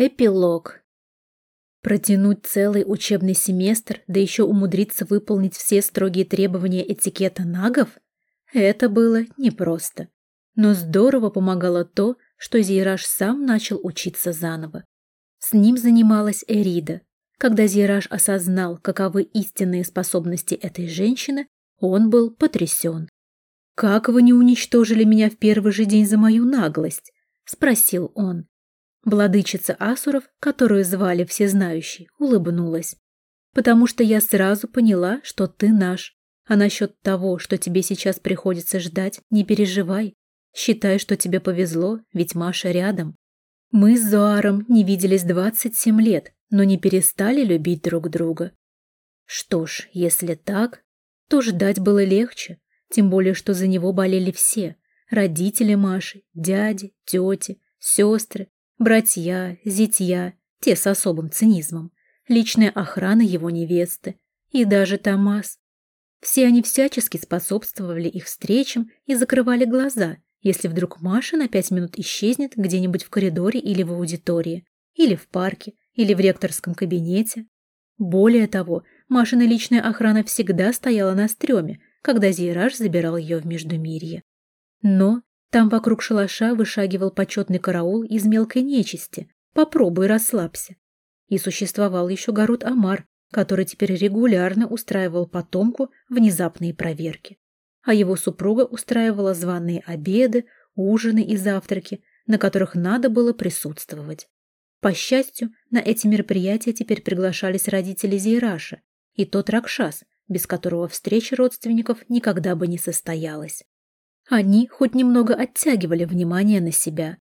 Эпилог. Протянуть целый учебный семестр, да еще умудриться выполнить все строгие требования этикета нагов – это было непросто. Но здорово помогало то, что Зейраж сам начал учиться заново. С ним занималась Эрида. Когда Зейраж осознал, каковы истинные способности этой женщины, он был потрясен. «Как вы не уничтожили меня в первый же день за мою наглость?» – спросил он. Владычица Асуров, которую звали Всезнающий, улыбнулась. «Потому что я сразу поняла, что ты наш. А насчет того, что тебе сейчас приходится ждать, не переживай. Считай, что тебе повезло, ведь Маша рядом. Мы с Зоаром не виделись 27 лет, но не перестали любить друг друга. Что ж, если так, то ждать было легче, тем более, что за него болели все. Родители Маши, дяди, тети, сестры, Братья, зятья, те с особым цинизмом, личная охрана его невесты и даже Томас. Все они всячески способствовали их встречам и закрывали глаза, если вдруг Маша на пять минут исчезнет где-нибудь в коридоре или в аудитории, или в парке, или в ректорском кабинете. Более того, Машина личная охрана всегда стояла на стреме, когда Зейраж забирал ее в Междумирье. Но там вокруг шалаша вышагивал почетный караул из мелкой нечисти. Попробуй расслабься. И существовал еще Гарут Амар, который теперь регулярно устраивал потомку внезапные проверки. А его супруга устраивала званые обеды, ужины и завтраки, на которых надо было присутствовать. По счастью, на эти мероприятия теперь приглашались родители Зейраша и тот Ракшас, без которого встреча родственников никогда бы не состоялась. Они хоть немного оттягивали внимание на себя.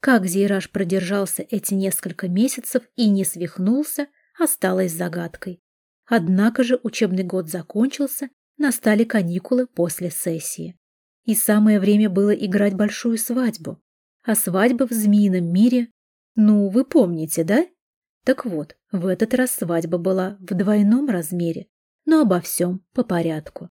Как Зейраж продержался эти несколько месяцев и не свихнулся, осталось загадкой. Однако же учебный год закончился, настали каникулы после сессии. И самое время было играть большую свадьбу. А свадьба в змеином мире... Ну, вы помните, да? Так вот, в этот раз свадьба была в двойном размере, но обо всем по порядку.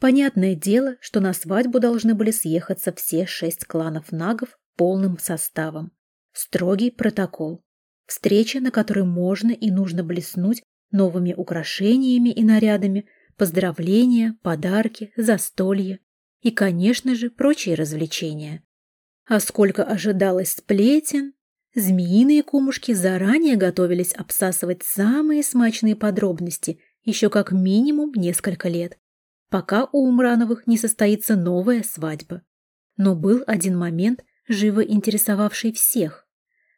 Понятное дело, что на свадьбу должны были съехаться все шесть кланов нагов полным составом. Строгий протокол. Встреча, на которой можно и нужно блеснуть новыми украшениями и нарядами, поздравления, подарки, застолья и, конечно же, прочие развлечения. А сколько ожидалось сплетен, змеиные кумушки заранее готовились обсасывать самые смачные подробности еще как минимум несколько лет пока у Умрановых не состоится новая свадьба. Но был один момент, живо интересовавший всех.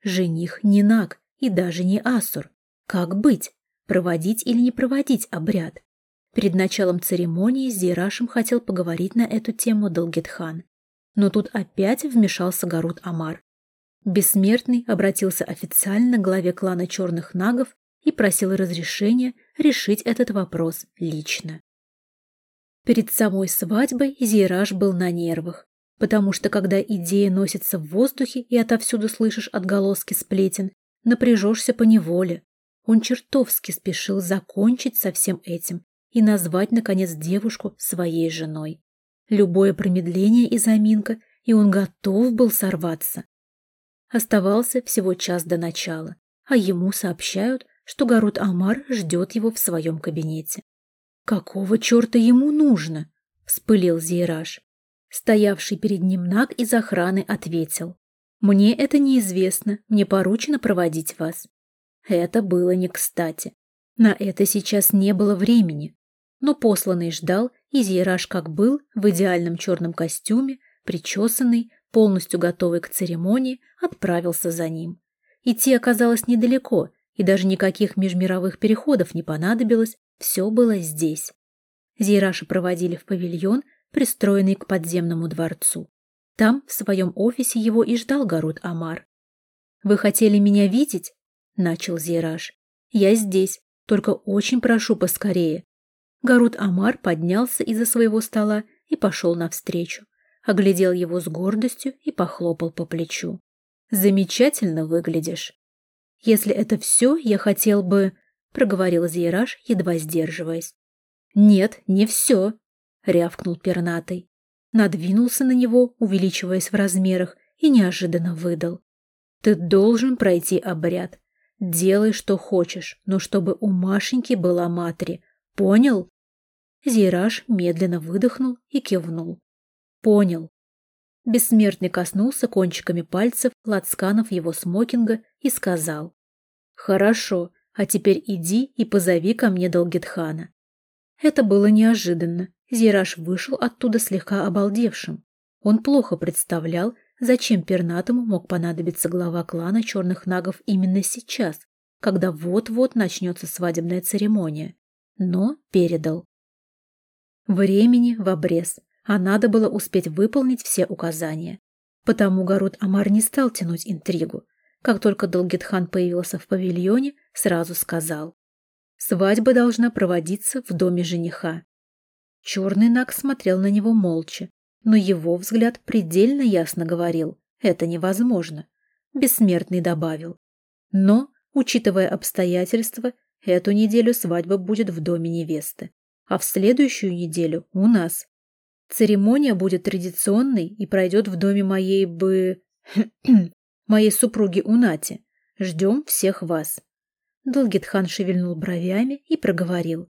Жених не Наг и даже не Асур. Как быть? Проводить или не проводить обряд? Перед началом церемонии с Зирашем хотел поговорить на эту тему Долгетхан. Но тут опять вмешался Гарут Амар. Бессмертный обратился официально к главе клана Черных Нагов и просил разрешения решить этот вопрос лично. Перед самой свадьбой Зираж был на нервах, потому что когда идея носится в воздухе и отовсюду слышишь отголоски сплетен, напряжешься по неволе. Он чертовски спешил закончить со всем этим и назвать, наконец, девушку своей женой. Любое промедление и заминка, и он готов был сорваться. Оставался всего час до начала, а ему сообщают, что Гарут Амар ждет его в своем кабинете. «Какого черта ему нужно?» — вспылил Зейраж. Стоявший перед ним Наг из охраны ответил. «Мне это неизвестно, мне поручено проводить вас». Это было не кстати. На это сейчас не было времени. Но посланный ждал, и Зейраж как был, в идеальном черном костюме, причесанный, полностью готовый к церемонии, отправился за ним. Идти оказалось недалеко, и даже никаких межмировых переходов не понадобилось, все было здесь. Зейраша проводили в павильон, пристроенный к подземному дворцу. Там, в своем офисе, его и ждал Гарут Амар. «Вы хотели меня видеть?» — начал Зейраш. «Я здесь, только очень прошу поскорее». Гарут Амар поднялся из-за своего стола и пошел навстречу. Оглядел его с гордостью и похлопал по плечу. «Замечательно выглядишь. Если это все, я хотел бы...» — проговорил Зейраж, едва сдерживаясь. «Нет, не все», — рявкнул пернатый. Надвинулся на него, увеличиваясь в размерах, и неожиданно выдал. Ты должен пройти обряд. Делай, что хочешь, но чтобы у Машеньки была матери. Понял? Зираж медленно выдохнул и кивнул. Понял. Бессмертный коснулся кончиками пальцев лацканов его смокинга и сказал. «Хорошо, а теперь иди и позови ко мне Долгетхана». Это было неожиданно. Зираж вышел оттуда слегка обалдевшим. Он плохо представлял, зачем пернатому мог понадобиться глава клана черных нагов именно сейчас, когда вот-вот начнется свадебная церемония. Но передал. Времени в обрез, а надо было успеть выполнить все указания. Потому Гарут Амар не стал тянуть интригу. Как только Долгитхан появился в павильоне, сразу сказал. Свадьба должна проводиться в доме жениха. Черный Наг смотрел на него молча, но его взгляд предельно ясно говорил «это невозможно». Бессмертный добавил. Но, учитывая обстоятельства, эту неделю свадьба будет в доме невесты, а в следующую неделю у нас. Церемония будет традиционной и пройдет в доме моей бы... моей супруги Унати. Ждем всех вас. Долгитхан шевельнул бровями и проговорил.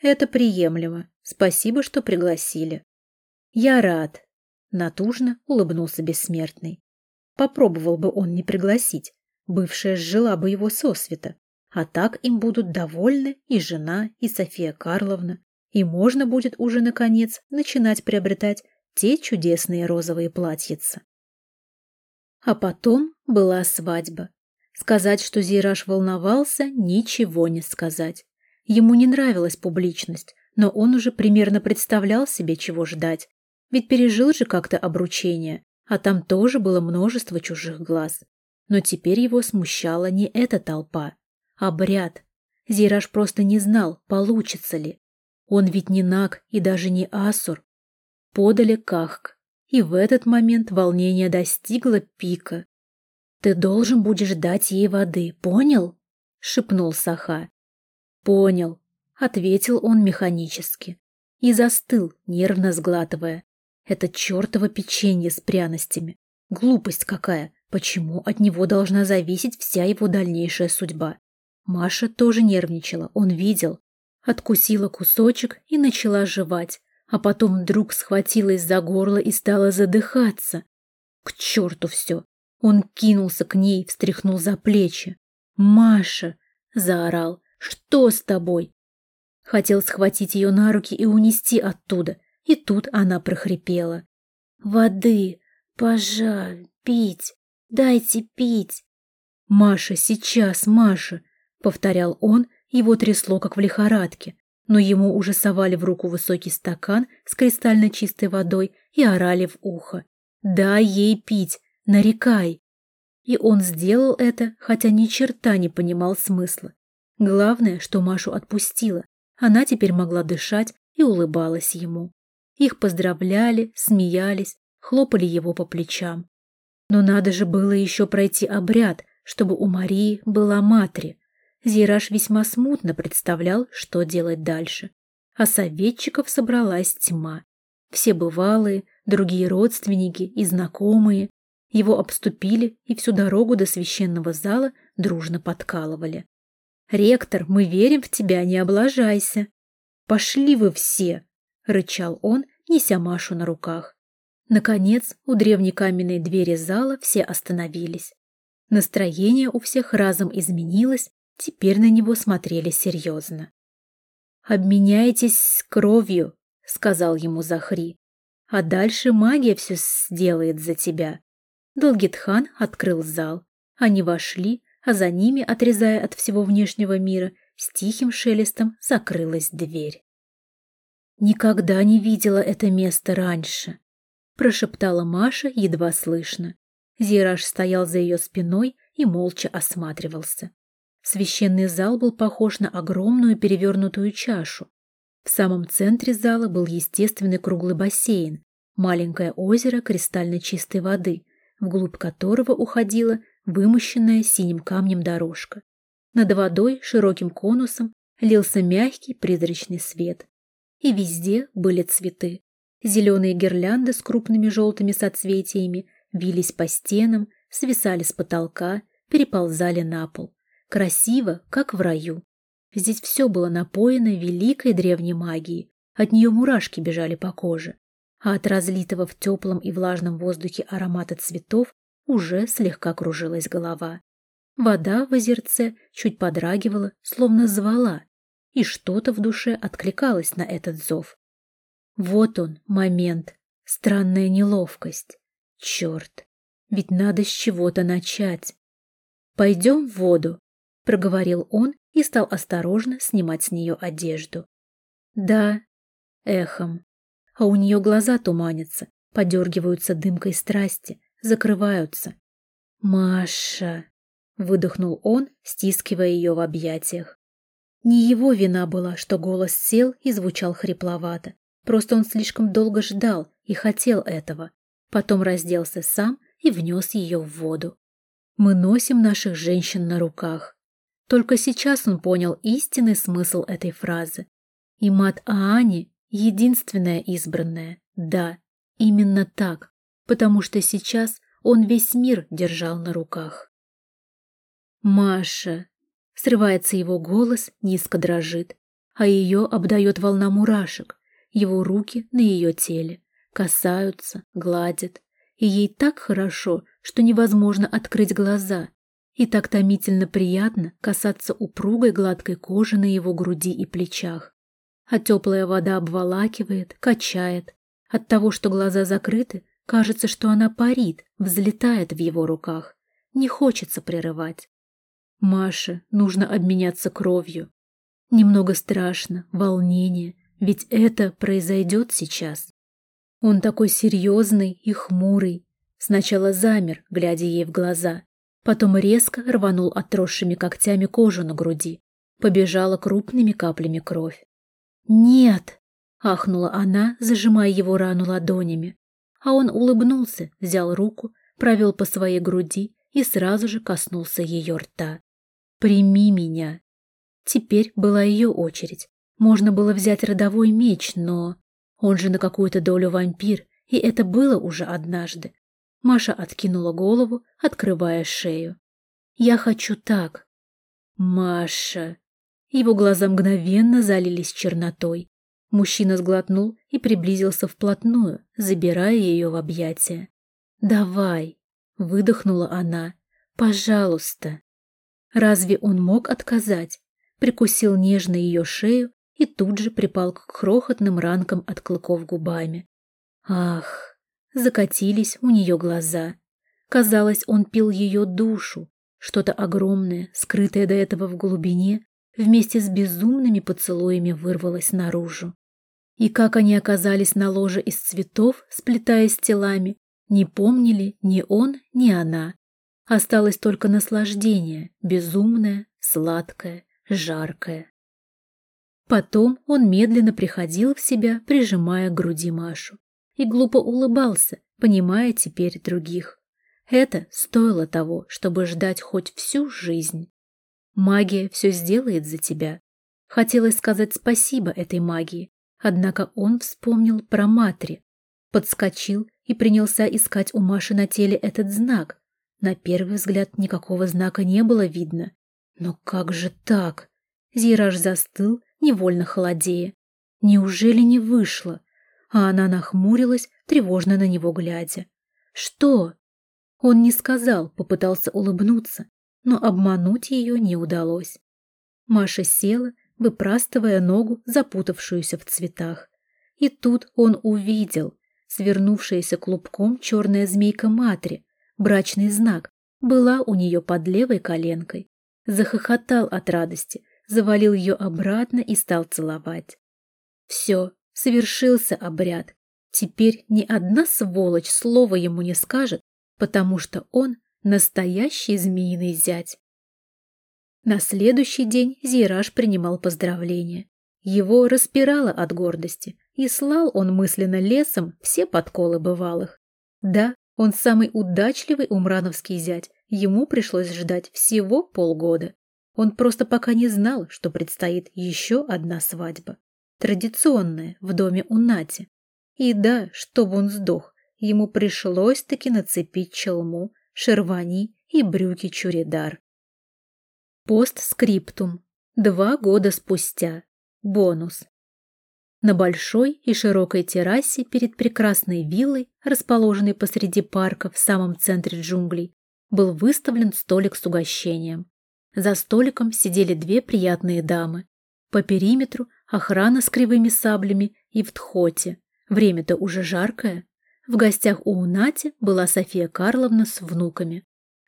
Это приемлемо. Спасибо, что пригласили. Я рад. Натужно улыбнулся бессмертный. Попробовал бы он не пригласить. Бывшая сжила бы его сосвета. А так им будут довольны и жена, и София Карловна и можно будет уже, наконец, начинать приобретать те чудесные розовые платьица. А потом была свадьба. Сказать, что Зираж волновался, ничего не сказать. Ему не нравилась публичность, но он уже примерно представлял себе, чего ждать. Ведь пережил же как-то обручение, а там тоже было множество чужих глаз. Но теперь его смущала не эта толпа, а обряд. Зираж просто не знал, получится ли. Он ведь не Наг и даже не Асур. Подали Кахк, и в этот момент волнение достигло пика. «Ты должен будешь дать ей воды, понял?» — шепнул Саха. «Понял», — ответил он механически. И застыл, нервно сглатывая. Это чертово печенье с пряностями. Глупость какая! Почему от него должна зависеть вся его дальнейшая судьба? Маша тоже нервничала, он видел. Откусила кусочек и начала жевать, а потом вдруг схватилась за горло и стала задыхаться. К черту все! Он кинулся к ней, встряхнул за плечи. «Маша!» — заорал. «Что с тобой?» Хотел схватить ее на руки и унести оттуда, и тут она прохрипела. «Воды! Пожалуй, пить! Дайте пить!» «Маша, сейчас, Маша!» — повторял он, его трясло, как в лихорадке, но ему уже совали в руку высокий стакан с кристально чистой водой и орали в ухо. «Дай ей пить! Нарекай!» И он сделал это, хотя ни черта не понимал смысла. Главное, что Машу отпустила. Она теперь могла дышать и улыбалась ему. Их поздравляли, смеялись, хлопали его по плечам. Но надо же было еще пройти обряд, чтобы у Марии была матри. Зираж весьма смутно представлял, что делать дальше. А советчиков собралась тьма. Все бывалые, другие родственники и знакомые. Его обступили и всю дорогу до священного зала дружно подкалывали. «Ректор, мы верим в тебя, не облажайся!» «Пошли вы все!» — рычал он, неся Машу на руках. Наконец, у древней каменной двери зала все остановились. Настроение у всех разом изменилось, Теперь на него смотрели серьезно. «Обменяйтесь кровью», — сказал ему Захри. «А дальше магия все сделает за тебя». Долгитхан открыл зал. Они вошли, а за ними, отрезая от всего внешнего мира, с тихим шелестом закрылась дверь. «Никогда не видела это место раньше», — прошептала Маша едва слышно. Зираж стоял за ее спиной и молча осматривался. Священный зал был похож на огромную перевернутую чашу. В самом центре зала был естественный круглый бассейн, маленькое озеро кристально чистой воды, вглубь которого уходила вымощенная синим камнем дорожка. Над водой широким конусом лился мягкий призрачный свет. И везде были цветы. Зеленые гирлянды с крупными желтыми соцветиями вились по стенам, свисали с потолка, переползали на пол. Красиво, как в раю. Здесь все было напоено великой древней магией. От нее мурашки бежали по коже. А от разлитого в теплом и влажном воздухе аромата цветов уже слегка кружилась голова. Вода в озерце чуть подрагивала, словно звала, и что-то в душе откликалось на этот зов. Вот он, момент, странная неловкость. Черт, ведь надо с чего-то начать. «Пойдем в воду», — проговорил он и стал осторожно снимать с нее одежду. «Да», — эхом, а у нее глаза туманятся, подергиваются дымкой страсти, закрываются. «Маша!» — выдохнул он, стискивая ее в объятиях. Не его вина была, что голос сел и звучал хрипловато. Просто он слишком долго ждал и хотел этого. Потом разделся сам и внес ее в воду. Мы носим наших женщин на руках. Только сейчас он понял истинный смысл этой фразы. И мат Аани — единственная избранная. Да, именно так, потому что сейчас он весь мир держал на руках. «Маша!» — срывается его голос, низко дрожит, а ее обдает волна мурашек, его руки на ее теле, касаются, гладят, и ей так хорошо, что невозможно открыть глаза, и так томительно приятно касаться упругой гладкой кожи на его груди и плечах. А теплая вода обволакивает, качает. От того, что глаза закрыты, кажется, что она парит, взлетает в его руках. Не хочется прерывать. Маше нужно обменяться кровью. Немного страшно, волнение, ведь это произойдет сейчас. Он такой серьезный и хмурый. Сначала замер, глядя ей в глаза. Потом резко рванул отросшими когтями кожу на груди. Побежала крупными каплями кровь. «Нет!» — ахнула она, зажимая его рану ладонями. А он улыбнулся, взял руку, провел по своей груди и сразу же коснулся ее рта. «Прими меня!» Теперь была ее очередь. Можно было взять родовой меч, но... Он же на какую-то долю вампир, и это было уже однажды. Маша откинула голову, открывая шею. «Я хочу так». «Маша...» Его глаза мгновенно залились чернотой. Мужчина сглотнул и приблизился вплотную, забирая ее в объятия. «Давай!» — выдохнула она. «Пожалуйста!» Разве он мог отказать? Прикусил нежно ее шею и тут же припал к крохотным ранкам от клыков губами. Ах, закатились у нее глаза. Казалось, он пил ее душу, что-то огромное, скрытое до этого в глубине, вместе с безумными поцелуями вырвалось наружу. И как они оказались на ложе из цветов, сплетаясь телами, не помнили ни он, ни она. Осталось только наслаждение, безумное, сладкое, жаркое. Потом он медленно приходил в себя, прижимая к груди Машу. И глупо улыбался, понимая теперь других. Это стоило того, чтобы ждать хоть всю жизнь. Магия все сделает за тебя. Хотелось сказать спасибо этой магии, однако он вспомнил про Матри, подскочил и принялся искать у Маши на теле этот знак. На первый взгляд никакого знака не было видно. Но как же так? Зираж застыл, невольно холодея. Неужели не вышло? А она нахмурилась, тревожно на него глядя. «Что?» Он не сказал, попытался улыбнуться, но обмануть ее не удалось. Маша села, выпрастывая ногу, запутавшуюся в цветах. И тут он увидел свернувшаяся клубком черная змейка Матри, брачный знак, была у нее под левой коленкой. Захохотал от радости, завалил ее обратно и стал целовать. Все, совершился обряд. Теперь ни одна сволочь слова ему не скажет, потому что он настоящий змеиный зять. На следующий день Зираж принимал поздравления. Его распирало от гордости, и слал он мысленно лесом все подколы бывалых. Да, он самый удачливый умрановский зять, ему пришлось ждать всего полгода. Он просто пока не знал, что предстоит еще одна свадьба. Традиционная, в доме у Нати. И да, чтобы он сдох, ему пришлось таки нацепить челму, шервани и брюки чуридар. Постскриптум. Два года спустя. Бонус. На большой и широкой террасе перед прекрасной виллой, расположенной посреди парка в самом центре джунглей, был выставлен столик с угощением. За столиком сидели две приятные дамы. По периметру охрана с кривыми саблями и в тхоте. Время-то уже жаркое. В гостях у Унати была София Карловна с внуками.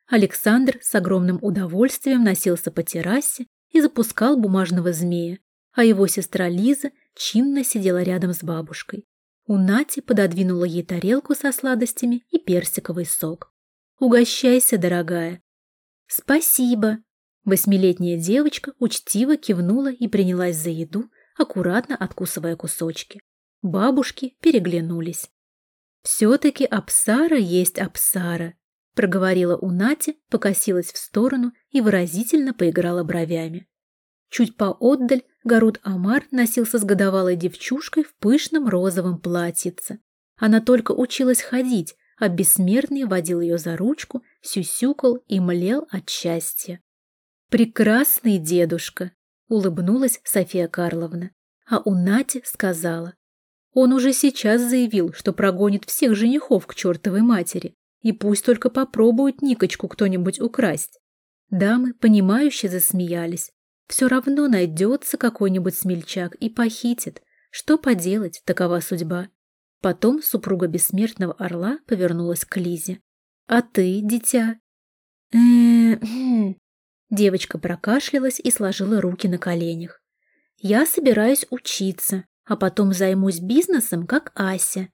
Александр с огромным удовольствием носился по террасе и запускал бумажного змея, а его сестра Лиза чинно сидела рядом с бабушкой. У Нати пододвинула ей тарелку со сладостями и персиковый сок. «Угощайся, дорогая». «Спасибо». Восьмилетняя девочка учтиво кивнула и принялась за еду, аккуратно откусывая кусочки. Бабушки переглянулись. «Все-таки Апсара есть Апсара», — проговорила у Нати, покосилась в сторону и выразительно поиграла бровями. Чуть поотдаль Гарут Амар носился с годовалой девчушкой в пышном розовом платьице. Она только училась ходить, а бессмертный водил ее за ручку, сюсюкал и млел от счастья. «Прекрасный дедушка!» — улыбнулась София Карловна. А у Нати сказала. «Он уже сейчас заявил, что прогонит всех женихов к чертовой матери, и пусть только попробует Никочку кто-нибудь украсть». Дамы, понимающе засмеялись, все равно найдется какой-нибудь смельчак и похитит. Что поделать, такова судьба. Потом супруга бессмертного орла повернулась к Лизе. «А ты, дитя?» Девочка прокашлялась и сложила руки на коленях. «Я собираюсь учиться, а потом займусь бизнесом, как Ася».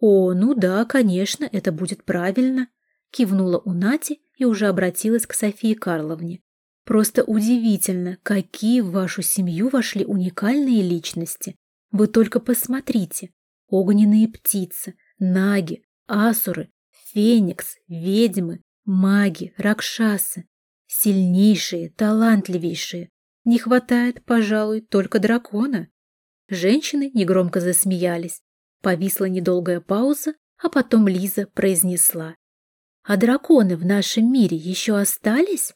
«О, ну да, конечно, это будет правильно», — кивнула у Нати и уже обратилась к Софии Карловне. Просто удивительно, какие в вашу семью вошли уникальные личности. Вы только посмотрите. Огненные птицы, наги, асуры, феникс, ведьмы, маги, ракшасы. Сильнейшие, талантливейшие. Не хватает, пожалуй, только дракона. Женщины негромко засмеялись. Повисла недолгая пауза, а потом Лиза произнесла. «А драконы в нашем мире еще остались?»